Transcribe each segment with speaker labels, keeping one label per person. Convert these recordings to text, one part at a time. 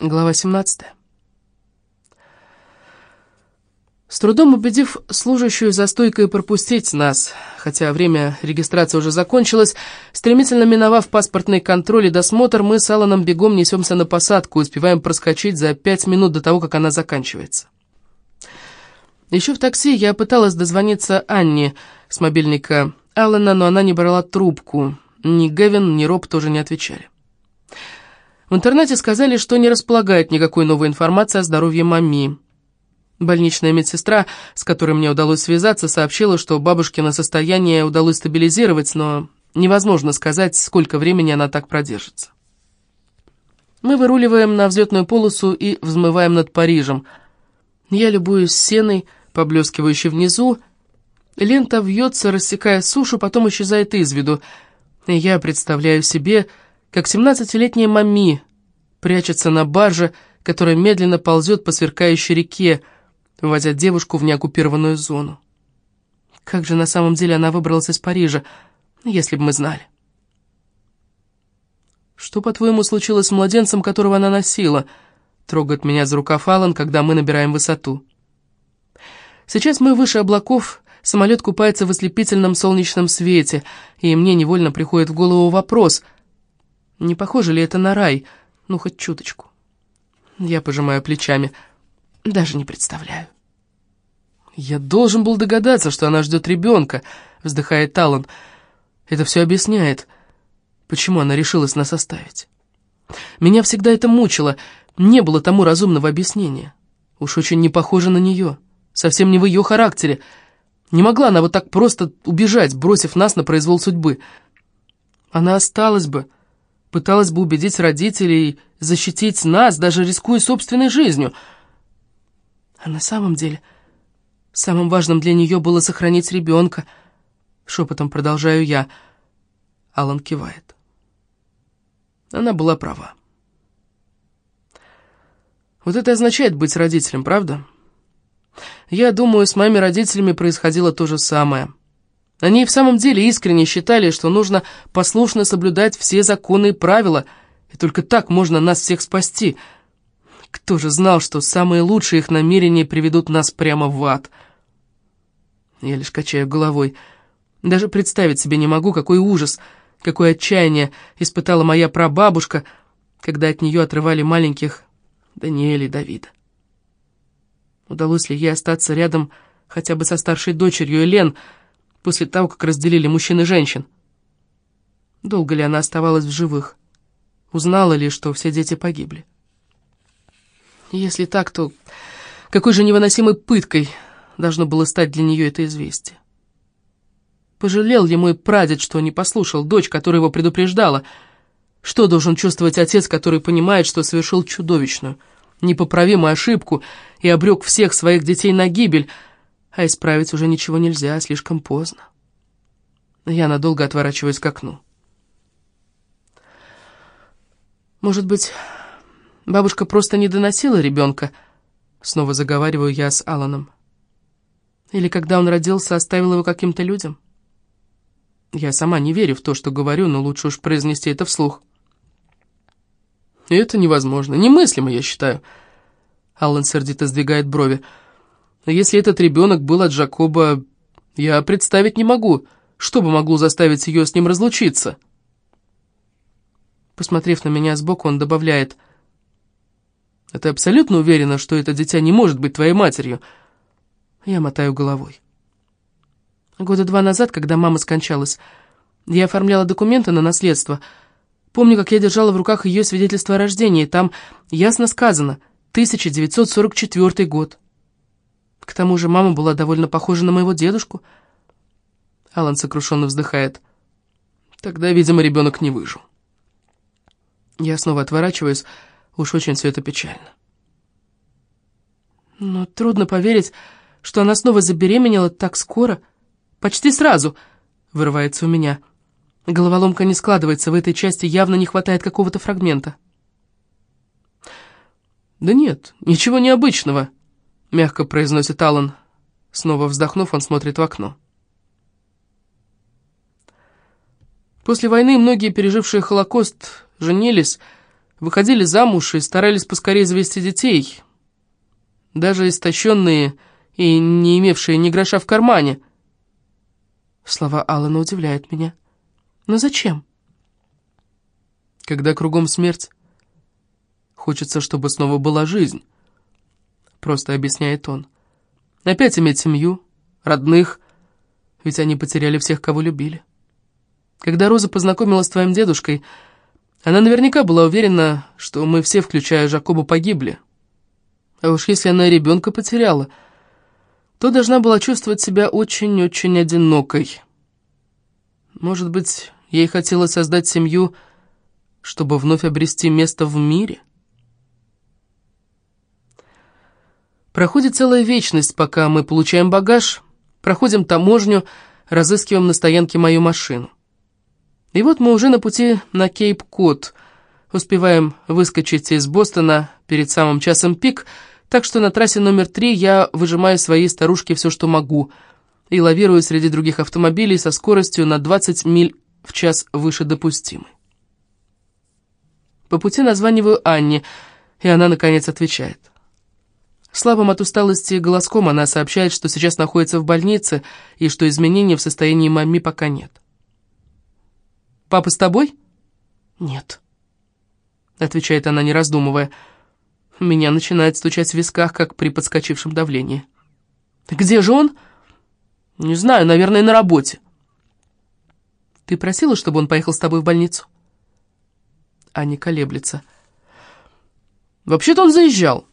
Speaker 1: Глава 17. С трудом убедив служащую за стойкой пропустить нас, хотя время регистрации уже закончилось, стремительно миновав паспортный контроль и досмотр, мы с Алланом бегом несемся на посадку, успеваем проскочить за пять минут до того, как она заканчивается. Еще в такси я пыталась дозвониться Анне с мобильника Аллана, но она не брала трубку. Ни Гевин, ни Роб тоже не отвечали. В интернете сказали, что не располагает никакой новой информации о здоровье Мами. Больничная медсестра, с которой мне удалось связаться, сообщила, что бабушкино состояние удалось стабилизировать, но невозможно сказать, сколько времени она так продержится. Мы выруливаем на взлетную полосу и взмываем над Парижем. Я любуюсь сеной, поблескивающей внизу. Лента вьется, рассекая сушу, потом исчезает из виду. Я представляю себе как семнадцатилетняя Мами прячется на барже, которая медленно ползет по сверкающей реке, вводя девушку в неоккупированную зону. Как же на самом деле она выбралась из Парижа, если бы мы знали? «Что, по-твоему, случилось с младенцем, которого она носила?» Трогает меня за рукав Аллан, когда мы набираем высоту. Сейчас мы выше облаков, самолет купается в ослепительном солнечном свете, и мне невольно приходит в голову вопрос — не похоже ли это на рай? Ну, хоть чуточку. Я пожимаю плечами. Даже не представляю. «Я должен был догадаться, что она ждет ребенка», — вздыхает Талан. «Это все объясняет, почему она решилась нас оставить. Меня всегда это мучило, не было тому разумного объяснения. Уж очень не похоже на нее, совсем не в ее характере. Не могла она вот так просто убежать, бросив нас на произвол судьбы. Она осталась бы, пыталась бы убедить родителей защитить нас, даже рискуя собственной жизнью. А на самом деле, самым важным для нее было сохранить ребенка. Шепотом продолжаю я. Алан кивает. Она была права. Вот это означает быть родителем, правда? Я думаю, с моими родителями происходило то же самое. Они в самом деле искренне считали, что нужно послушно соблюдать все законы и правила, и только так можно нас всех спасти. Кто же знал, что самые лучшие их намерения приведут нас прямо в ад? Я лишь качаю головой. Даже представить себе не могу, какой ужас, какое отчаяние испытала моя прабабушка, когда от нее отрывали маленьких Даниэля и Давида. Удалось ли ей остаться рядом хотя бы со старшей дочерью Элен, после того, как разделили мужчин и женщин. Долго ли она оставалась в живых? Узнала ли, что все дети погибли? Если так, то какой же невыносимой пыткой должно было стать для нее это известие? Пожалел ли мой прадед, что не послушал дочь, которая его предупреждала? Что должен чувствовать отец, который понимает, что совершил чудовищную, непоправимую ошибку и обрек всех своих детей на гибель, а исправить уже ничего нельзя, слишком поздно. Я надолго отворачиваюсь к окну. Может быть, бабушка просто не доносила ребенка? Снова заговариваю я с Аланом. Или когда он родился, оставил его каким-то людям? Я сама не верю в то, что говорю, но лучше уж произнести это вслух. это невозможно, немыслимо, я считаю. Аллан сердито сдвигает брови. Если этот ребенок был от Джакоба, я представить не могу, что бы могло заставить ее с ним разлучиться. Посмотрев на меня сбоку, он добавляет, «А ты абсолютно уверена, что это дитя не может быть твоей матерью?» Я мотаю головой. Года два назад, когда мама скончалась, я оформляла документы на наследство. Помню, как я держала в руках ее свидетельство о рождении, там ясно сказано, 1944 год. К тому же мама была довольно похожа на моего дедушку. Алан сокрушенно вздыхает. Тогда, видимо, ребенок не выжил. Я снова отворачиваюсь, уж очень все это печально. Но трудно поверить, что она снова забеременела так скоро, почти сразу, вырывается у меня. Головоломка не складывается, в этой части явно не хватает какого-то фрагмента. «Да нет, ничего необычного», — мягко произносит Алан. Снова вздохнув, он смотрит в окно. После войны многие, пережившие Холокост, женились, выходили замуж и старались поскорее завести детей. Даже истощенные и не имевшие ни гроша в кармане. Слова Алана удивляют меня. Но зачем? Когда кругом смерть, хочется, чтобы снова была жизнь. Просто объясняет он. Опять иметь семью, родных, ведь они потеряли всех, кого любили. Когда Роза познакомилась с твоим дедушкой, она наверняка была уверена, что мы все, включая Жакоба, погибли. А уж если она ребенка потеряла, то должна была чувствовать себя очень-очень одинокой. Может быть, ей хотелось создать семью, чтобы вновь обрести место в мире? Проходит целая вечность, пока мы получаем багаж, проходим таможню, разыскиваем на стоянке мою машину. И вот мы уже на пути на Кейп-Кот, успеваем выскочить из Бостона перед самым часом пик, так что на трассе номер три я выжимаю своей старушке все, что могу, и лавирую среди других автомобилей со скоростью на 20 миль в час выше допустимой. По пути названиваю Анне, и она, наконец, отвечает. Слабым от усталости голоском она сообщает, что сейчас находится в больнице и что изменений в состоянии мамми пока нет. «Папа с тобой?» «Нет», — отвечает она, не раздумывая. Меня начинает стучать в висках, как при подскочившем давлении. «Где же он?» «Не знаю, наверное, на работе». «Ты просила, чтобы он поехал с тобой в больницу?» Аня колеблется. «Вообще-то он заезжал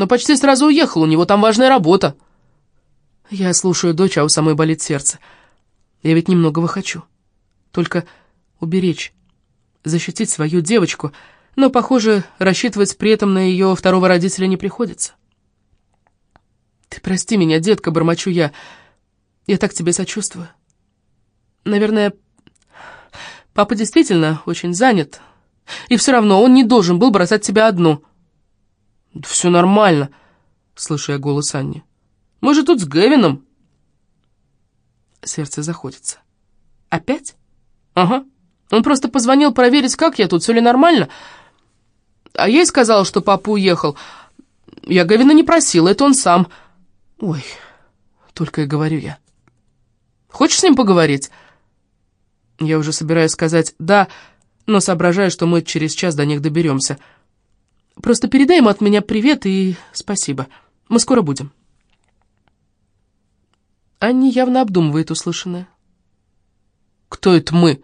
Speaker 1: но почти сразу уехал, у него там важная работа». Я слушаю дочь, а у самой болит сердце. Я ведь немногого хочу. Только уберечь, защитить свою девочку, но, похоже, рассчитывать при этом на ее второго родителя не приходится. «Ты прости меня, детка», — бормочу я. «Я так тебе сочувствую. Наверное, папа действительно очень занят, и все равно он не должен был бросать тебя одну». «Да все нормально», — слышу я голос Анни. «Мы же тут с Гевином». Сердце заходится. «Опять?» «Ага. Он просто позвонил проверить, как я тут, все ли нормально. А я ей сказала, что папа уехал. Я Гевина не просила, это он сам. Ой, только и говорю я. Хочешь с ним поговорить?» Я уже собираюсь сказать «да», но соображаю, что мы через час до них доберемся. Просто передай ему от меня привет и спасибо. Мы скоро будем». Анни явно обдумывает услышанное. «Кто это мы?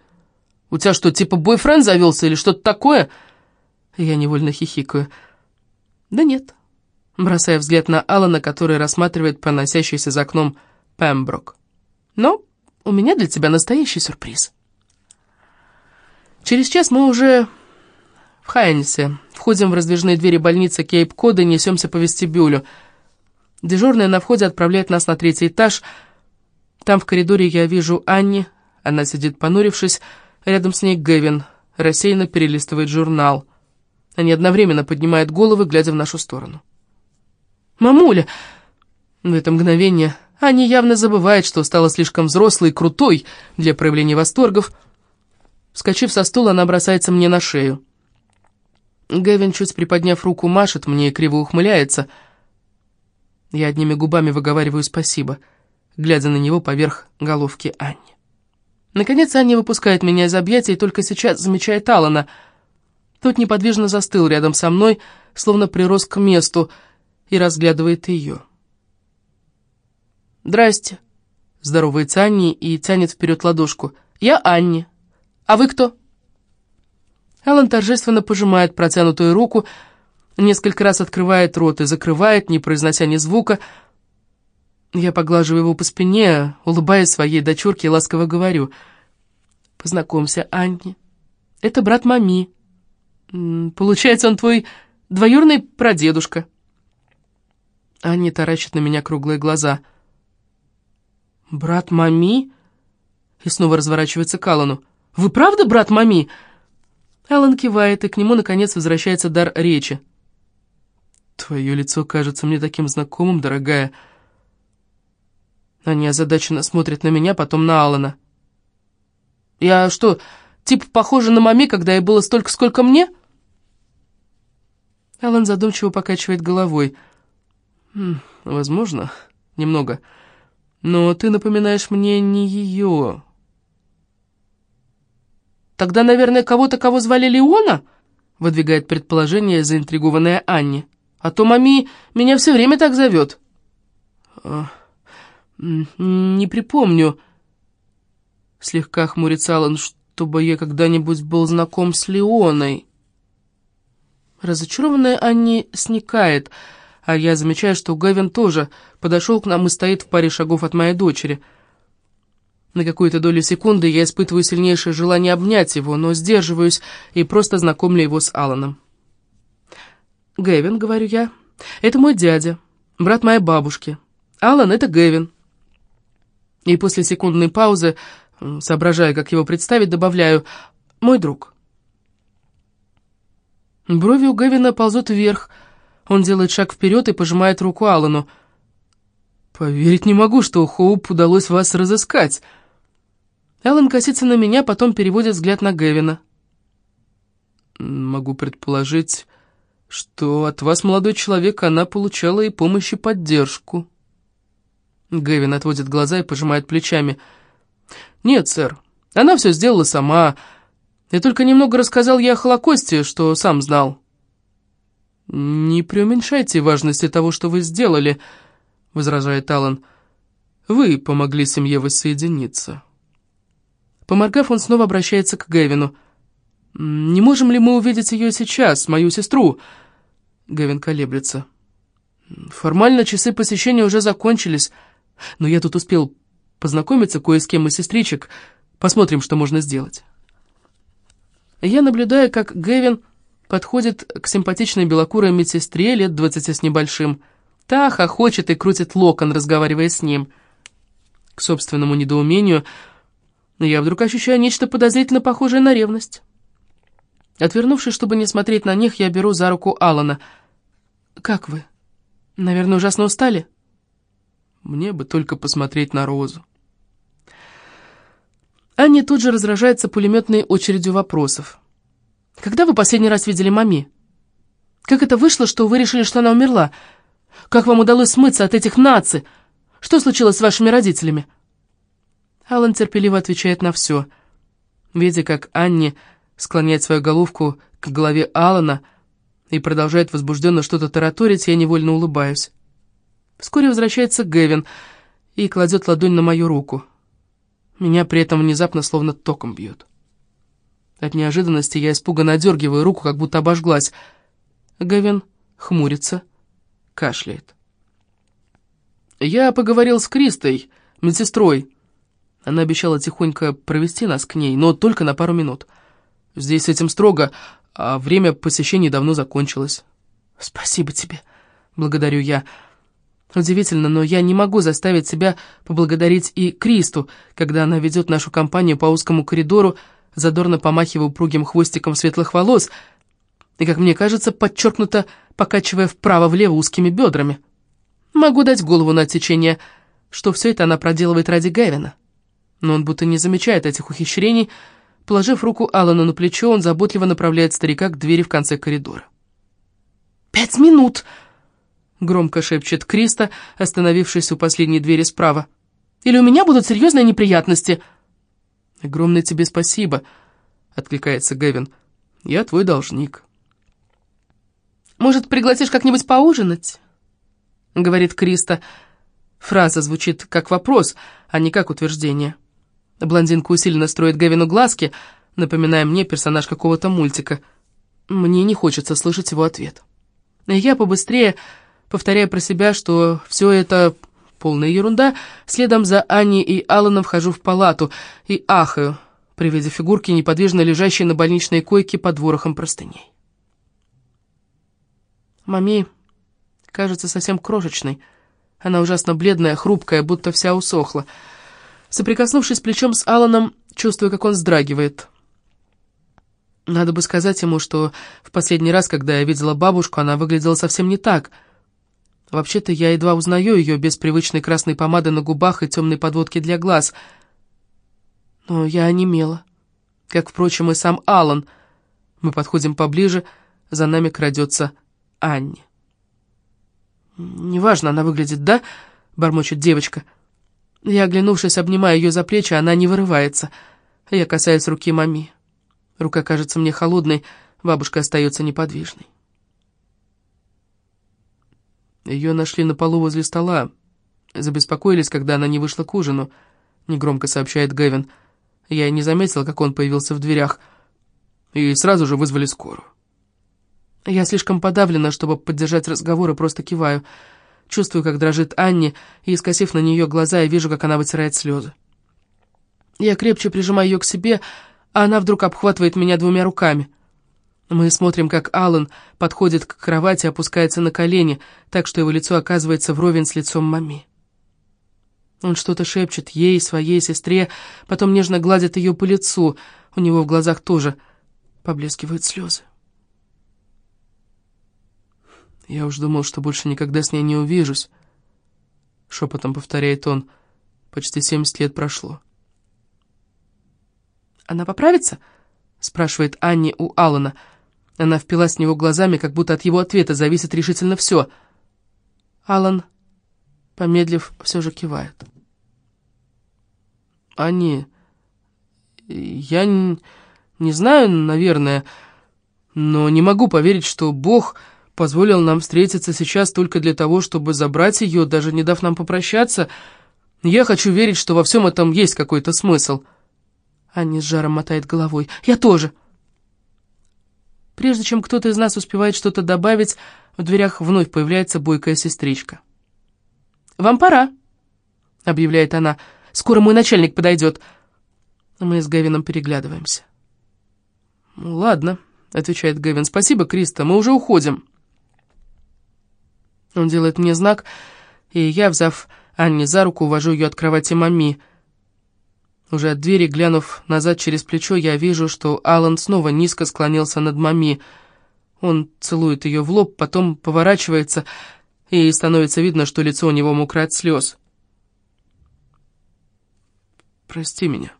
Speaker 1: У тебя что, типа бойфренд завелся или что-то такое?» Я невольно хихикаю. «Да нет», бросая взгляд на Алана, который рассматривает проносящийся за окном Пемброк. «Но у меня для тебя настоящий сюрприз». Через час мы уже в Хайнсе. Входим в раздвижные двери больницы Кейп-Кода и несемся по вестибюлю. Дежурная на входе отправляет нас на третий этаж. Там в коридоре я вижу Анни. Она сидит понурившись. Рядом с ней Гэвин. Рассеянно перелистывает журнал. Они одновременно поднимают головы, глядя в нашу сторону. «Мамуля!» В это мгновение Аня явно забывает, что стала слишком взрослой и крутой для проявления восторгов. Вскочив со стула, она бросается мне на шею. Гэвин, чуть приподняв руку, машет мне и криво ухмыляется. Я одними губами выговариваю «спасибо», глядя на него поверх головки Анни. Наконец Анни выпускает меня из объятий и только сейчас замечает Алана. Тот неподвижно застыл рядом со мной, словно прирос к месту, и разглядывает ее. «Здрасте», — здоровается Анни и тянет вперед ладошку. «Я Анни. А вы кто?» Алан торжественно пожимает протянутую руку, несколько раз открывает рот и закрывает, не произнося ни звука. Я поглаживаю его по спине, улыбаясь своей дочурке и ласково говорю. «Познакомься, Анни. Это брат Мами. Получается, он твой двоюрный прадедушка». Анни таращит на меня круглые глаза. «Брат Мами?» И снова разворачивается к Аллану. «Вы правда брат Мами?» Алан кивает, и к нему, наконец, возвращается дар речи. «Твое лицо кажется мне таким знакомым, дорогая». Они озадаченно смотрят на меня, потом на Алана. «Я что, типа похожа на маме, когда ей было столько, сколько мне?» Алан задумчиво покачивает головой. «Возможно, немного. Но ты напоминаешь мне не ее». «Тогда, наверное, кого-то, кого звали Леона?» — выдвигает предположение заинтригованная Анни. «А то мами меня все время так зовет». А, «Не припомню», — слегка хмурится Алан, «чтобы я когда-нибудь был знаком с Леоной». Разочарованная Анни сникает, а я замечаю, что Гавин тоже подошел к нам и стоит в паре шагов от моей дочери. На какую-то долю секунды я испытываю сильнейшее желание обнять его, но сдерживаюсь и просто знакомлю его с Аланом. «Гэвин», — говорю я, — «это мой дядя, брат моей бабушки. Алан — это Гэвин». И после секундной паузы, соображая, как его представить, добавляю «мой друг». Брови у Гэвина ползут вверх. Он делает шаг вперед и пожимает руку Аллану. «Поверить не могу, что Хоуп удалось вас разыскать». Аллан косится на меня, потом переводит взгляд на Гэвина. «Могу предположить, что от вас, молодой человек, она получала и помощь, и поддержку». Гэвин отводит глаза и пожимает плечами. «Нет, сэр, она все сделала сама». Я только немного рассказал ей о Холокосте, что сам знал». «Не преуменьшайте важности того, что вы сделали», — возражает Аллан. «Вы помогли семье воссоединиться». Поморгав, он снова обращается к Гэвину. «Не можем ли мы увидеть ее сейчас, мою сестру?» Гэвин колеблется. «Формально часы посещения уже закончились, но я тут успел познакомиться кое с кем из сестричек. Посмотрим, что можно сделать». Я наблюдаю, как Гэвин подходит к симпатичной белокурой медсестре лет двадцати с небольшим. Та хохочет и крутит локон, разговаривая с ним. К собственному недоумению я вдруг ощущаю нечто подозрительно похожее на ревность. Отвернувшись, чтобы не смотреть на них, я беру за руку Алана. «Как вы? Наверное, ужасно устали?» «Мне бы только посмотреть на Розу». Аня тут же разражается пулеметной очередью вопросов. «Когда вы последний раз видели мами? Как это вышло, что вы решили, что она умерла? Как вам удалось смыться от этих наций? Что случилось с вашими родителями?» Алан терпеливо отвечает на все. Видя, как Анни склоняет свою головку к голове Алана и продолжает возбужденно что-то тараторить, я невольно улыбаюсь. Вскоре возвращается Гэвин и кладет ладонь на мою руку. Меня при этом внезапно словно током бьет. От неожиданности я испуганно одергиваю руку, как будто обожглась. Гавин хмурится, кашляет. «Я поговорил с Кристой, медсестрой. Она обещала тихонько провести нас к ней, но только на пару минут. Здесь с этим строго, а время посещений давно закончилось». «Спасибо тебе», — благодарю я, — Удивительно, но я не могу заставить себя поблагодарить и Кристу, когда она ведет нашу компанию по узкому коридору, задорно помахивая упругим хвостиком светлых волос и, как мне кажется, подчеркнуто покачивая вправо-влево узкими бедрами. Могу дать голову на отсечение, что все это она проделывает ради Гэвина. Но он будто не замечает этих ухищрений. Положив руку Алана на плечо, он заботливо направляет старика к двери в конце коридора. «Пять минут!» — громко шепчет Криста, остановившись у последней двери справа. «Или у меня будут серьезные неприятности?» «Огромное тебе спасибо», — откликается Гэвин. «Я твой должник». «Может, пригласишь как-нибудь поужинать?» — говорит Криста. Фраза звучит как вопрос, а не как утверждение. Блондинка усиленно строит Гэвину глазки, напоминая мне персонаж какого-то мультика. Мне не хочется слышать его ответ. Я побыстрее повторяя про себя, что все это полная ерунда, следом за Аней и Алланом вхожу в палату и ахаю при виде фигурки, неподвижно лежащей на больничной койке под ворохом простыней. Мами кажется совсем крошечной. Она ужасно бледная, хрупкая, будто вся усохла. Соприкоснувшись плечом с Алланом, чувствую, как он вздрагивает. Надо бы сказать ему, что в последний раз, когда я видела бабушку, она выглядела совсем не так — Вообще-то я едва узнаю ее без привычной красной помады на губах и темной подводки для глаз. Но я онемела. Как, впрочем, и сам Алан. Мы подходим поближе, за нами крадется Анне. «Неважно, она выглядит, да?» — бормочет девочка. Я, оглянувшись, обнимаю ее за плечи, она не вырывается. Я касаюсь руки мами. Рука кажется мне холодной, бабушка остается неподвижной. Ее нашли на полу возле стола. Забеспокоились, когда она не вышла к ужину, негромко сообщает Гэвин. Я не заметила, как он появился в дверях, и сразу же вызвали скорую. Я слишком подавлена, чтобы поддержать разговор, и просто киваю. Чувствую, как дрожит Анни, и, скосив на нее глаза, я вижу, как она вытирает слезы. Я крепче прижимаю ее к себе, а она вдруг обхватывает меня двумя руками. Мы смотрим, как Аллан подходит к кровати опускается на колени, так что его лицо оказывается вровень с лицом мами. Он что-то шепчет ей, своей сестре, потом нежно гладит ее по лицу. У него в глазах тоже поблескивают слезы. Я уж думал, что больше никогда с ней не увижусь. Шепотом повторяет он. Почти семьдесят лет прошло. «Она поправится?» Спрашивает Анни у Алана. Она впилась в него глазами, как будто от его ответа зависит решительно все. Алан, помедлив, все же кивает. «Анни, я не, не знаю, наверное, но не могу поверить, что Бог...» позволил нам встретиться сейчас только для того, чтобы забрать ее, даже не дав нам попрощаться. Я хочу верить, что во всем этом есть какой-то смысл». Аня с жаром мотает головой. «Я тоже». Прежде чем кто-то из нас успевает что-то добавить, в дверях вновь появляется бойкая сестричка. «Вам пора», — объявляет она. «Скоро мой начальник подойдет». Мы с Гавином переглядываемся. «Ладно», — отвечает Гавин. «Спасибо, Криста, мы уже уходим». Он делает мне знак, и я, взяв Анне за руку, увожу ее от кровати мами. Уже от двери, глянув назад через плечо, я вижу, что Алан снова низко склонился над мами. Он целует ее в лоб, потом поворачивается, и становится видно, что лицо у него мокрое от слез. «Прости меня».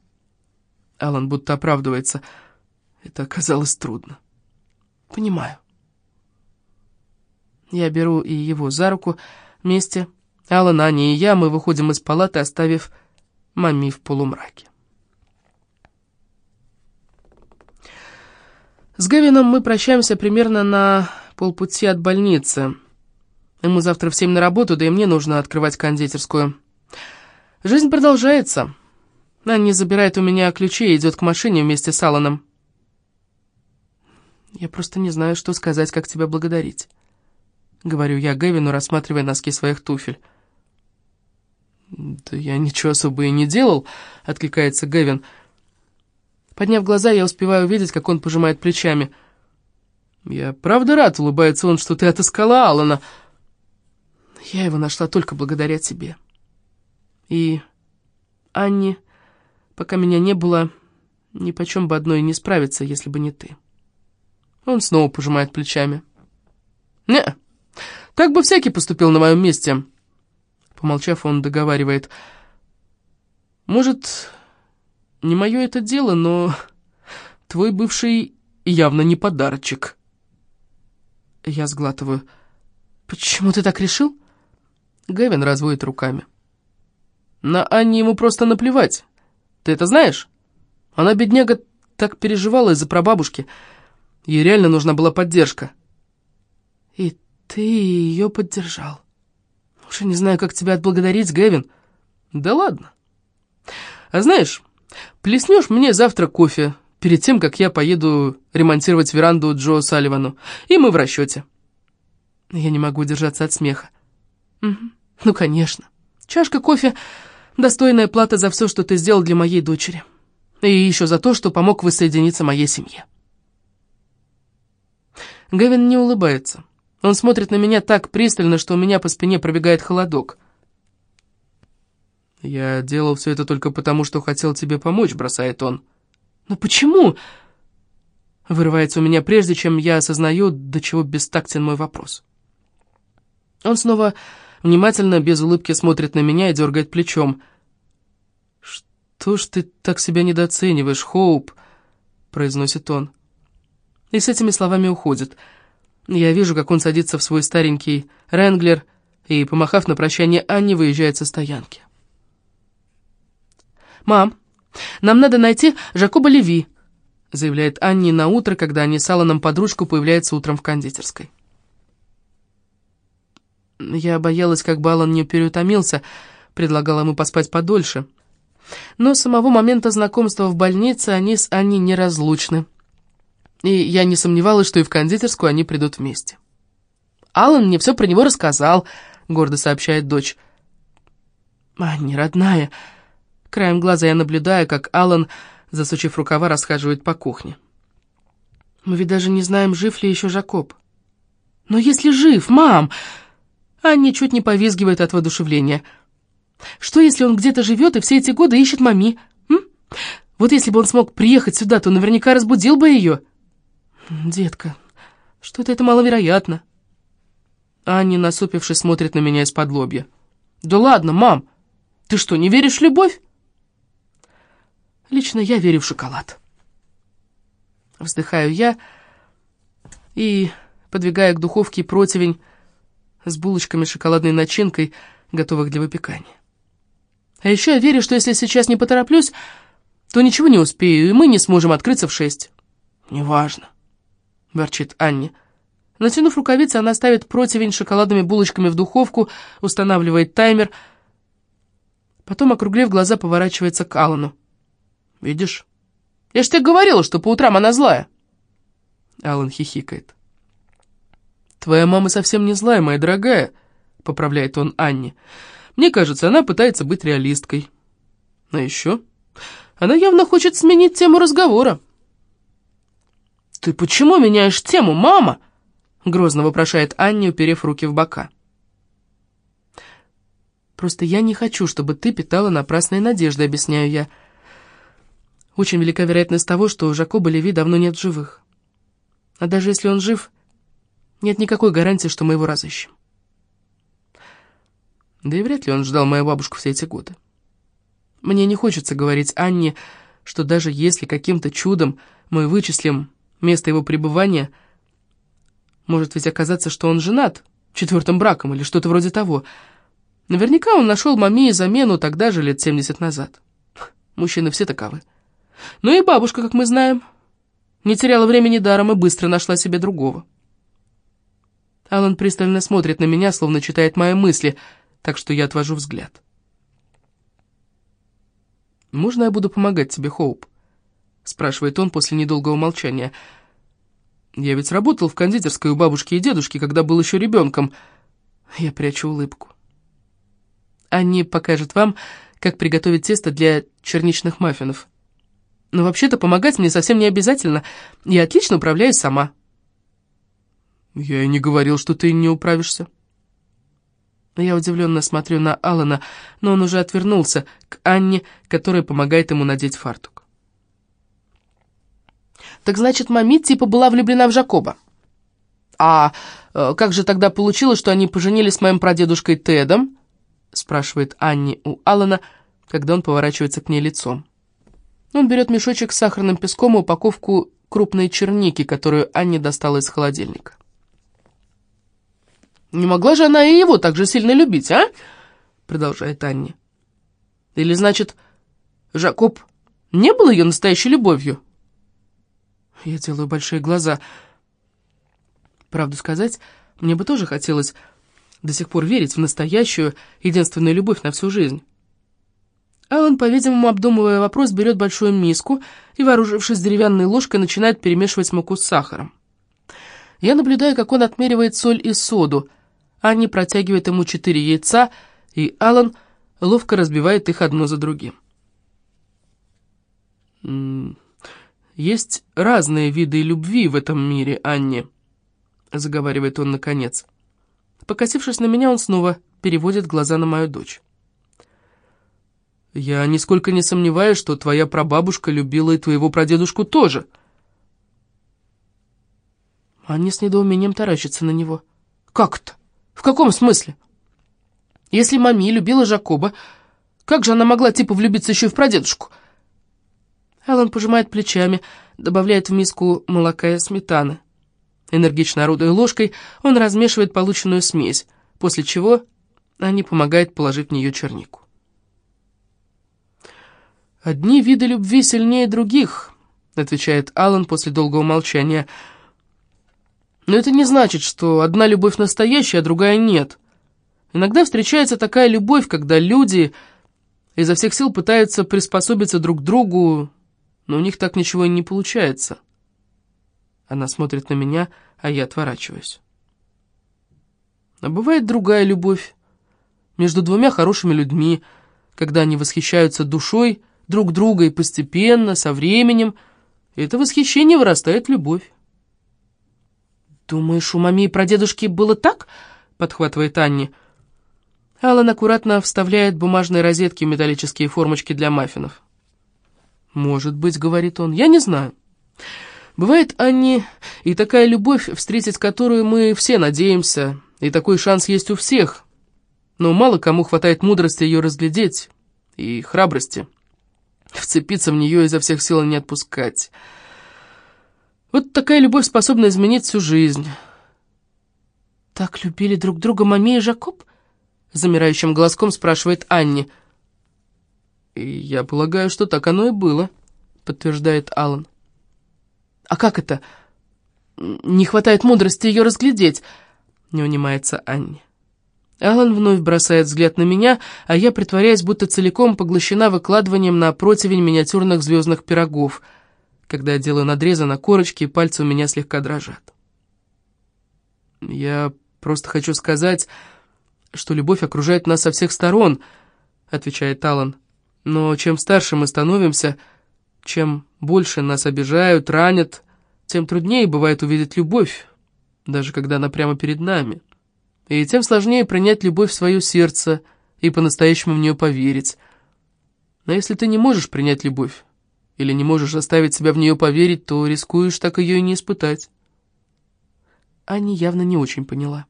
Speaker 1: Алан будто оправдывается. Это оказалось трудно. «Понимаю». Я беру и его за руку вместе. Алан, Аня и я, мы выходим из палаты, оставив мами в полумраке. С Гевином мы прощаемся примерно на полпути от больницы. Ему завтра в семь на работу, да и мне нужно открывать кондитерскую. Жизнь продолжается. Аня забирает у меня ключи и идет к машине вместе с Алланом. Я просто не знаю, что сказать, как тебя благодарить. — говорю я Гэвину, рассматривая носки своих туфель. «Да я ничего особо и не делал», — откликается Гэвин. Подняв глаза, я успеваю увидеть, как он пожимает плечами. «Я правда рад», — улыбается он, — «что ты отыскала Алана». «Я его нашла только благодаря тебе». «И Анне, пока меня не было, ни почем бы одной не справиться, если бы не ты». Он снова пожимает плечами. «Не-а». Так бы всякий поступил на моем месте. Помолчав, он договаривает. Может, не мое это дело, но твой бывший явно не подарочек. Я сглатываю. Почему ты так решил? Гэвин разводит руками. На Анне ему просто наплевать. Ты это знаешь? Она, бедняга, так переживала из-за прабабушки. Ей реально нужна была поддержка. И ты ее поддержал. Уже не знаю, как тебя отблагодарить, Гэвин. Да ладно. А знаешь, плеснешь мне завтра кофе, перед тем, как я поеду ремонтировать веранду Джо Салливану, и мы в расчете. Я не могу держаться от смеха. Угу. Ну, конечно. Чашка кофе — достойная плата за все, что ты сделал для моей дочери. И еще за то, что помог воссоединиться моей семье. Гэвин не улыбается. Он смотрит на меня так пристально, что у меня по спине пробегает холодок. «Я делал все это только потому, что хотел тебе помочь», — бросает он. «Но почему?» Вырывается у меня прежде, чем я осознаю, до чего бестактен мой вопрос. Он снова внимательно, без улыбки смотрит на меня и дергает плечом. «Что ж ты так себя недооцениваешь, Хоуп?» — произносит он. И с этими словами уходит — Я вижу, как он садится в свой старенький Ренглер и, помахав на прощание Анне, выезжает со стоянки. «Мам, нам надо найти Жакоба Леви», заявляет Анне на утро, когда они с Алланом под ручку появляются утром в кондитерской. Я боялась, как бы Аллан не переутомился, предлагала ему поспать подольше. Но с самого момента знакомства в больнице они с Аней неразлучны и я не сомневалась, что и в кондитерскую они придут вместе. «Алан мне все про него рассказал», — гордо сообщает дочь. «Анни, родная...» Краем глаза я наблюдаю, как Алан, засучив рукава, расхаживает по кухне. «Мы ведь даже не знаем, жив ли еще Жакоб». «Но если жив, мам...» Анни чуть не повизгивает от воодушевления. «Что, если он где-то живет и все эти годы ищет мами? Вот если бы он смог приехать сюда, то наверняка разбудил бы ее». «Детка, что-то это маловероятно». Аня, насупившись, смотрит на меня из-под лобья. «Да ладно, мам, ты что, не веришь в любовь?» «Лично я верю в шоколад». Вздыхаю я и, подвигая к духовке противень с булочками шоколадной начинкой, готовых для выпекания. А еще я верю, что если сейчас не потороплюсь, то ничего не успею, и мы не сможем открыться в шесть. Неважно ворчит Анни. Натянув рукавицы, она ставит противень с шоколадными булочками в духовку, устанавливает таймер. Потом, округлив глаза, поворачивается к Аллану. «Видишь? Я ж тебе говорила, что по утрам она злая!» Аллан хихикает. «Твоя мама совсем не злая, моя дорогая», — поправляет он Анне. «Мне кажется, она пытается быть реалисткой. А еще она явно хочет сменить тему разговора». «Ты почему меняешь тему, мама?» — грозно вопрошает Анни, уперев руки в бока. «Просто я не хочу, чтобы ты питала напрасные надежды», — объясняю я. Очень велика вероятность того, что Жакоба Леви давно нет живых. А даже если он жив, нет никакой гарантии, что мы его разыщем. Да и вряд ли он ждал мою бабушку все эти годы. Мне не хочется говорить Анне, что даже если каким-то чудом мы вычислим Место его пребывания может ведь оказаться, что он женат, четвертым браком или что-то вроде того. Наверняка он нашел маме замену тогда же, лет 70 назад. Мужчины все таковы. Ну и бабушка, как мы знаем, не теряла времени даром и быстро нашла себе другого. Алан пристально смотрит на меня, словно читает мои мысли, так что я отвожу взгляд. «Можно я буду помогать тебе, Хоуп?» Спрашивает он после недолгого молчания. «Я ведь работал в кондитерской у бабушки и дедушки, когда был еще ребенком». Я прячу улыбку. «Они покажут вам, как приготовить тесто для черничных маффинов. Но вообще-то помогать мне совсем не обязательно. Я отлично управляюсь сама». «Я и не говорил, что ты не управишься». Я удивленно смотрю на Алана, но он уже отвернулся к Анне, которая помогает ему надеть фартук. Так значит, Мамит типа была влюблена в Жакоба. А э, как же тогда получилось, что они поженились с моим прадедушкой Тедом? Спрашивает Анни у Алана, когда он поворачивается к ней лицом. Он берет мешочек с сахарным песком и упаковку крупной черники, которую Анни достала из холодильника. «Не могла же она и его так же сильно любить, а?» Продолжает Анни. «Или, значит, Жакоб не был ее настоящей любовью?» Я делаю большие глаза. Правду сказать, мне бы тоже хотелось до сих пор верить в настоящую, единственную любовь на всю жизнь. А он, по-видимому, обдумывая вопрос, берет большую миску и, вооружившись деревянной ложкой, начинает перемешивать муку с сахаром. Я наблюдаю, как он отмеривает соль и соду. Анни протягивает ему четыре яйца, и Алан ловко разбивает их одно за другим. Есть разные виды любви в этом мире, Анне, заговаривает он наконец. Покосившись на меня, он снова переводит глаза на мою дочь. Я нисколько не сомневаюсь, что твоя прабабушка любила и твоего прадедушку тоже. Анне с недоумением таращится на него. Как это? В каком смысле? Если мами любила Жакоба, как же она могла типа влюбиться еще и в прадедушку? — Алан пожимает плечами, добавляет в миску молока и сметаны. Энергично орудуя ложкой, он размешивает полученную смесь, после чего они помогают положить в нее чернику. «Одни виды любви сильнее других», — отвечает Алан после долгого молчания. «Но это не значит, что одна любовь настоящая, а другая нет. Иногда встречается такая любовь, когда люди изо всех сил пытаются приспособиться друг к другу, но у них так ничего и не получается». Она смотрит на меня, а я отворачиваюсь. А бывает другая любовь между двумя хорошими людьми, когда они восхищаются душой, друг друга, и постепенно, со временем, это восхищение вырастает в любовь. «Думаешь, у мами и прадедушки было так?» — подхватывает Анни. Алан аккуратно вставляет бумажные розетки в металлические формочки для маффинов. «Может быть», — говорит он, — «я не знаю». Бывает, Анни, и такая любовь, встретить которую мы все надеемся, и такой шанс есть у всех, но мало кому хватает мудрости ее разглядеть и храбрости вцепиться в нее изо всех сил и не отпускать. Вот такая любовь способна изменить всю жизнь. «Так любили друг друга Мами и Жакоб?» Замирающим голоском спрашивает Анни. «Я полагаю, что так оно и было», — подтверждает Алан. «А как это? Не хватает мудрости ее разглядеть?» — не унимается Анни. Алан вновь бросает взгляд на меня, а я притворяюсь, будто целиком поглощена выкладыванием на противень миниатюрных звездных пирогов. Когда я делаю надрезы на корочке, пальцы у меня слегка дрожат. «Я просто хочу сказать, что любовь окружает нас со всех сторон», — отвечает Алан. «Но чем старше мы становимся, чем больше нас обижают, ранят, тем труднее бывает увидеть любовь, даже когда она прямо перед нами» и тем сложнее принять любовь в свое сердце и по-настоящему в нее поверить. Но если ты не можешь принять любовь, или не можешь заставить себя в нее поверить, то рискуешь так ее и не испытать. Аня явно не очень поняла.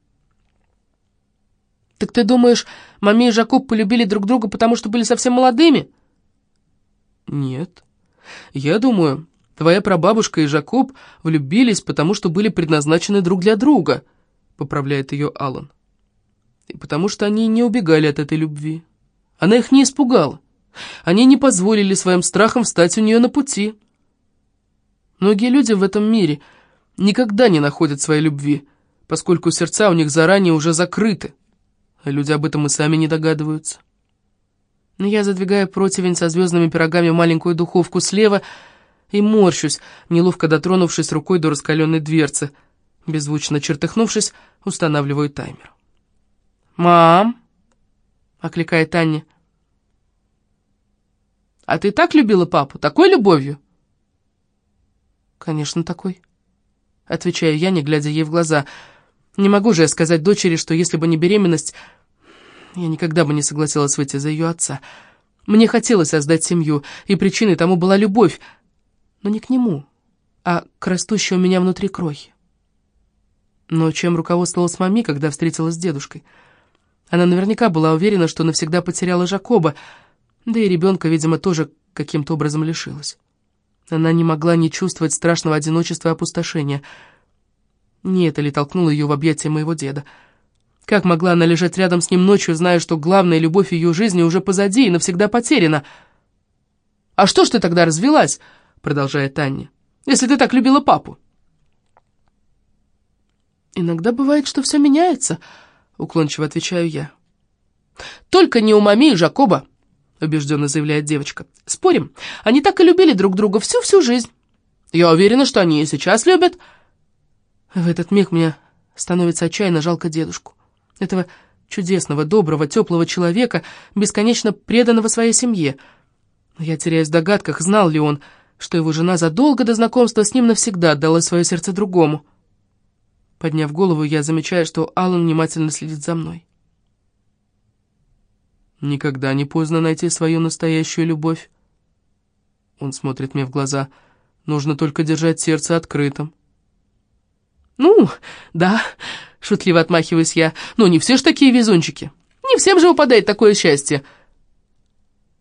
Speaker 1: «Так ты думаешь, маме и Жакоб полюбили друг друга, потому что были совсем молодыми?» «Нет. Я думаю, твоя прабабушка и Жакоб влюбились, потому что были предназначены друг для друга», — поправляет ее Алан. «И потому что они не убегали от этой любви. Она их не испугала. Они не позволили своим страхам встать у нее на пути. Многие люди в этом мире никогда не находят своей любви, поскольку сердца у них заранее уже закрыты, люди об этом и сами не догадываются. Я задвигаю противень со звездными пирогами в маленькую духовку слева и морщусь, неловко дотронувшись рукой до раскаленной дверцы — Беззвучно чертыхнувшись, устанавливаю таймер. «Мам!» — окликает Аня. «А ты так любила папу? Такой любовью?» «Конечно, такой», — отвечаю я, не глядя ей в глаза. «Не могу же я сказать дочери, что если бы не беременность, я никогда бы не согласилась выйти за ее отца. Мне хотелось создать семью, и причиной тому была любовь, но не к нему, а к растущей у меня внутри крохи. Но чем руководствовалась мами, когда встретилась с дедушкой? Она наверняка была уверена, что навсегда потеряла Жакоба, да и ребенка, видимо, тоже каким-то образом лишилась. Она не могла не чувствовать страшного одиночества и опустошения. Не это ли толкнуло ее в объятия моего деда? Как могла она лежать рядом с ним ночью, зная, что главная любовь ее жизни уже позади и навсегда потеряна? «А что ж ты тогда развелась?» — продолжает Таня. «Если ты так любила папу?» «Иногда бывает, что все меняется», — уклончиво отвечаю я. «Только не у мами и Жакоба», — убежденно заявляет девочка. «Спорим, они так и любили друг друга всю-всю жизнь. Я уверена, что они и сейчас любят». В этот миг мне становится отчаянно жалко дедушку. Этого чудесного, доброго, теплого человека, бесконечно преданного своей семье. Я теряюсь в догадках, знал ли он, что его жена задолго до знакомства с ним навсегда отдала свое сердце другому. Подняв голову, я замечаю, что Алан внимательно следит за мной. «Никогда не поздно найти свою настоящую любовь». Он смотрит мне в глаза. «Нужно только держать сердце открытым». «Ну, да», — шутливо отмахиваюсь я, — «но не все ж такие везунчики. Не всем же выпадает такое счастье».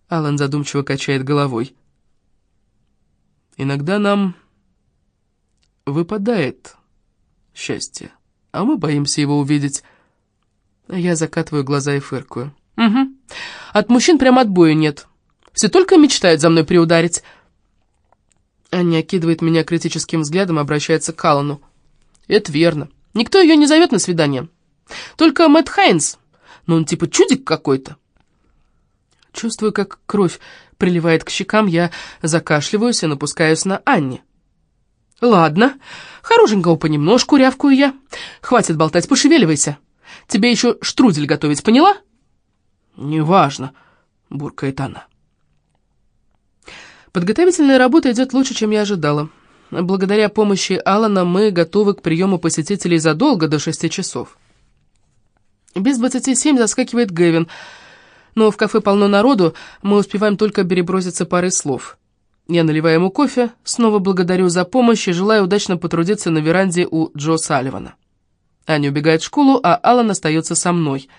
Speaker 1: Алан задумчиво качает головой. «Иногда нам выпадает счастье, а мы боимся его увидеть. Я закатываю глаза и фыркаю. Угу. От мужчин прям отбоя нет. Все только мечтают за мной приударить. Аня окидывает меня критическим взглядом и обращается к Аллану. Это верно. Никто ее не зовет на свидание. Только Мэтт Хайнс. Но он типа чудик какой-то. Чувствую, как кровь приливает к щекам, я закашливаюсь и напускаюсь на Анне. «Ладно, хорошенького понемножку рявкую я. Хватит болтать, пошевеливайся. Тебе еще штрудель готовить, поняла?» «Неважно», — буркает она. Подготовительная работа идет лучше, чем я ожидала. Благодаря помощи Алана мы готовы к приему посетителей задолго до шести часов. Без двадцати семь заскакивает Гэвин, но в кафе полно народу, мы успеваем только переброситься парой слов. Я наливаю ему кофе, снова благодарю за помощь и желаю удачно потрудиться на веранде у Джо Салливана. Аня убегает в школу, а Алан остается со мной.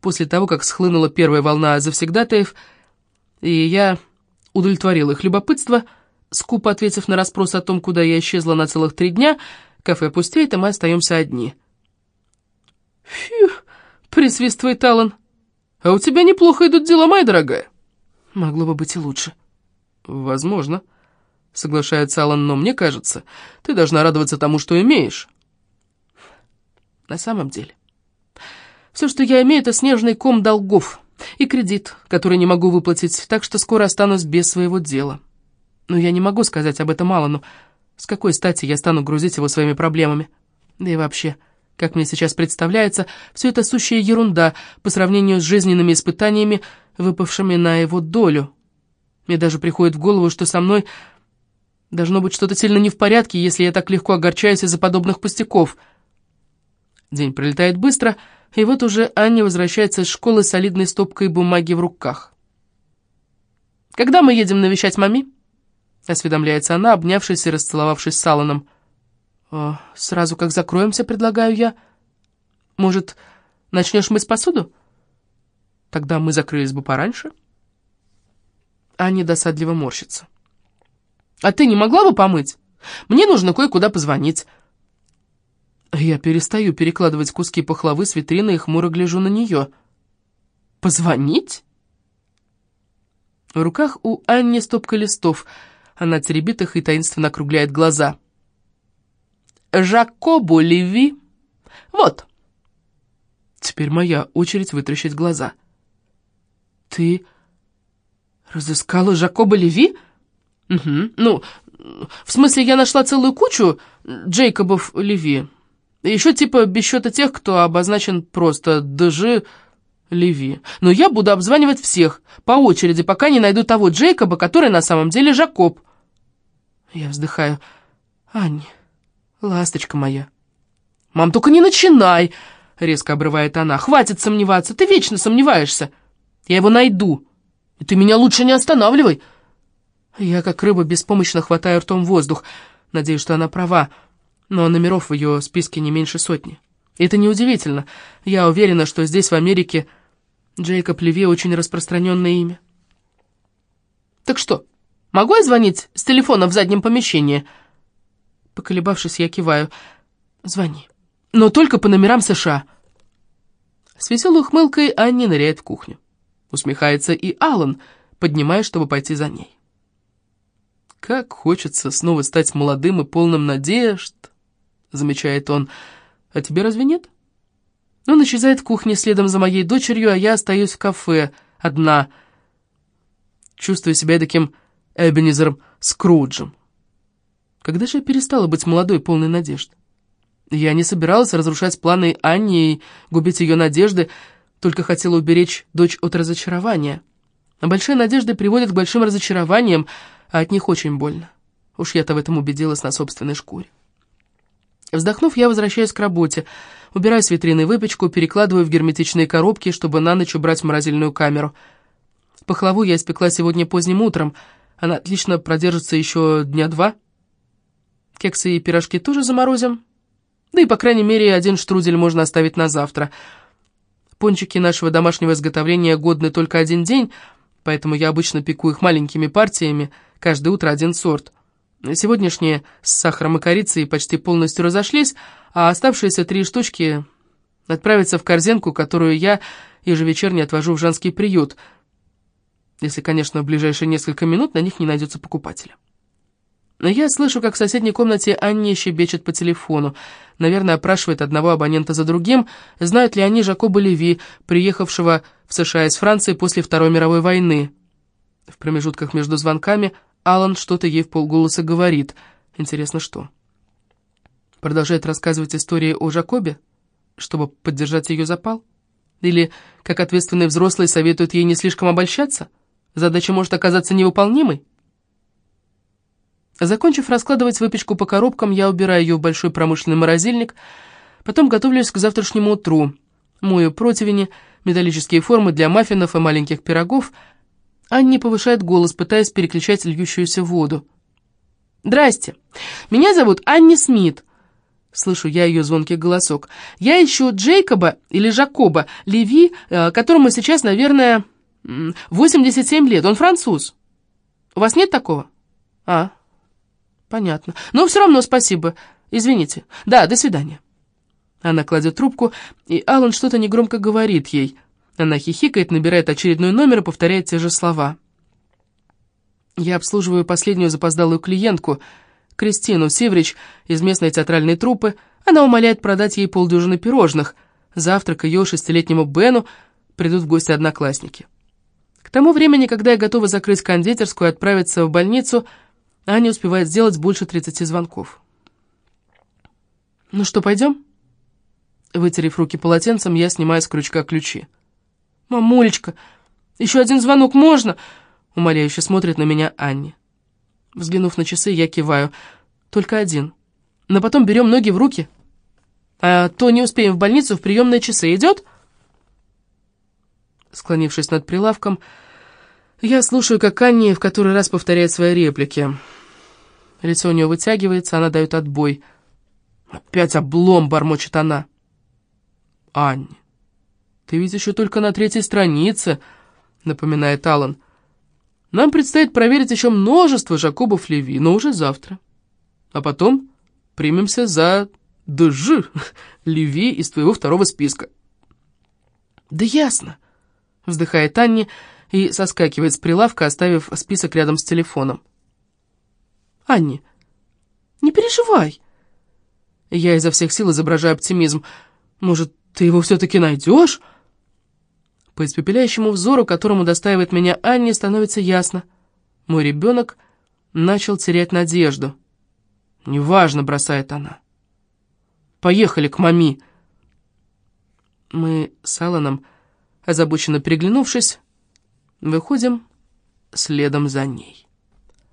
Speaker 1: После того, как схлынула первая волна завсегдатаев, и я удовлетворил их любопытство, скупо ответив на расспрос о том, куда я исчезла на целых три дня, кафе пустеет, и мы остаемся одни. «Фью!» — присвистывает Аллан. «А у тебя неплохо идут дела, моя дорогая». «Могло бы быть и лучше». «Возможно», — соглашается Аллан, «но мне кажется, ты должна радоваться тому, что имеешь». На самом деле, все, что я имею, это снежный ком долгов — и кредит, который не могу выплатить, так что скоро останусь без своего дела. Но я не могу сказать об этом Алану. С какой стати я стану грузить его своими проблемами? Да и вообще, как мне сейчас представляется, все это сущая ерунда по сравнению с жизненными испытаниями, выпавшими на его долю. Мне даже приходит в голову, что со мной должно быть что-то сильно не в порядке, если я так легко огорчаюсь из-за подобных пустяков. День пролетает быстро, и вот уже Аня возвращается из школы с солидной стопкой бумаги в руках. «Когда мы едем навещать мами?» — осведомляется она, обнявшись и расцеловавшись с Алланом. «О, «Сразу как закроемся, предлагаю я. Может, начнешь мыть посуду? Тогда мы закрылись бы пораньше». Аня досадливо морщится. «А ты не могла бы помыть? Мне нужно кое-куда позвонить». Я перестаю перекладывать куски пахлавы с витрины и хмуро гляжу на нее. «Позвонить?» В руках у Анни стопка листов. Она теребит их и таинственно округляет глаза. «Жакобу Леви. Вот». Теперь моя очередь вытращить глаза. «Ты разыскала Жакоба Леви?» «Угу. Ну, в смысле, я нашла целую кучу Джейкобов Леви». Еще типа без счета тех, кто обозначен просто «ДЖ Леви». Но я буду обзванивать всех по очереди, пока не найду того Джейкоба, который на самом деле Жакоб. Я вздыхаю. «Ань, ласточка моя». «Мам, только не начинай!» — резко обрывает она. «Хватит сомневаться, ты вечно сомневаешься. Я его найду, и ты меня лучше не останавливай». Я, как рыба, беспомощно хватаю ртом воздух. Надеюсь, что она права но номеров в ее списке не меньше сотни. И это неудивительно. Я уверена, что здесь, в Америке, Джейкоб Леви очень распространенное имя. «Так что, могу я звонить с телефона в заднем помещении?» Поколебавшись, я киваю. «Звони. Но только по номерам США». С веселой ухмылкой Анни ныряет в кухню. Усмехается и Алан, поднимая, чтобы пойти за ней. Как хочется снова стать молодым и полным надежд, — замечает он. «А тебе разве нет?» Он исчезает в кухне следом за моей дочерью, а я остаюсь в кафе, одна. Чувствую себя таким Эбенезером Скруджем. Когда же я перестала быть молодой, полной надежд? Я не собиралась разрушать планы Анни и губить ее надежды, только хотела уберечь дочь от разочарования. А большие надежды приводят к большим разочарованиям, а от них очень больно. Уж я-то в этом убедилась на собственной шкуре. Вздохнув, я возвращаюсь к работе. Убираю с витрины выпечку, перекладываю в герметичные коробки, чтобы на ночь убрать в морозильную камеру. Пахлаву я испекла сегодня поздним утром. Она отлично продержится еще дня два. Кексы и пирожки тоже заморозим. Да и, по крайней мере, один штрудель можно оставить на завтра. Пончики нашего домашнего изготовления годны только один день, поэтому я обычно пеку их маленькими партиями, каждое утро один сорт — Сегодняшние с сахаром и корицей почти полностью разошлись, а оставшиеся три штучки отправятся в корзинку, которую я ежевечерне отвожу в женский приют, если, конечно, в ближайшие несколько минут на них не найдется покупателя. Но я слышу, как в соседней комнате Анни щебечет по телефону. Наверное, опрашивает одного абонента за другим, знают ли они Жакоба Леви, приехавшего в США из Франции после Второй мировой войны. В промежутках между звонками Алан что-то ей в полголоса говорит. Интересно, что? Продолжает рассказывать истории о Жакобе, чтобы поддержать ее запал? Или, как ответственный взрослый, советует ей не слишком обольщаться? Задача может оказаться невыполнимой? Закончив раскладывать выпечку по коробкам, я убираю ее в большой промышленный морозильник, потом готовлюсь к завтрашнему утру. Мою противни, металлические формы для маффинов и маленьких пирогов. Анни повышает голос, пытаясь переключать льющуюся воду. «Здрасте, меня зовут Анни Смит». Слышу я ее звонкий голосок. «Я ищу Джейкоба или Жакоба Леви, э, которому сейчас, наверное, 87 лет. Он француз. У вас нет такого?» «А, «Понятно. Но все равно спасибо. Извините. Да, до свидания». Она кладет трубку, и Алан что-то негромко говорит ей. Она хихикает, набирает очередной номер и повторяет те же слова. Я обслуживаю последнюю запоздалую клиентку, Кристину Севрич из местной театральной труппы. Она умоляет продать ей полдюжины пирожных. Завтра к ее шестилетнему Бену придут в гости одноклассники. К тому времени, когда я готова закрыть кондитерскую и отправиться в больницу, Аня успевает сделать больше 30 звонков. «Ну что, пойдем?» Вытерев руки полотенцем, я снимаю с крючка ключи. «Мамулечка, еще один звонок можно?» Умоляюще смотрит на меня Анни. Взглянув на часы, я киваю. «Только один. Но потом берем ноги в руки. А то не успеем в больницу в приемные часы. Идет?» Склонившись над прилавком, я слушаю, как Анни в который раз повторяет свои реплики. Лицо у нее вытягивается, она дает отбой. «Опять облом!» — бормочет она. «Ань, ты ведь еще только на третьей странице», — напоминает Алан. «Нам предстоит проверить еще множество Жакобов Леви, но уже завтра. А потом примемся за ДЖ Леви из твоего второго списка». «Да ясно», — вздыхает Анни и соскакивает с прилавка, оставив список рядом с телефоном. Анни, не переживай. Я изо всех сил изображаю оптимизм. Может, ты его все-таки найдешь? По испепеляющему взору, которому достаивает меня Анни, становится ясно. Мой ребенок начал терять надежду. «Неважно», — бросает она. «Поехали к мами». Мы с Алланом, озабоченно переглянувшись, выходим следом за ней.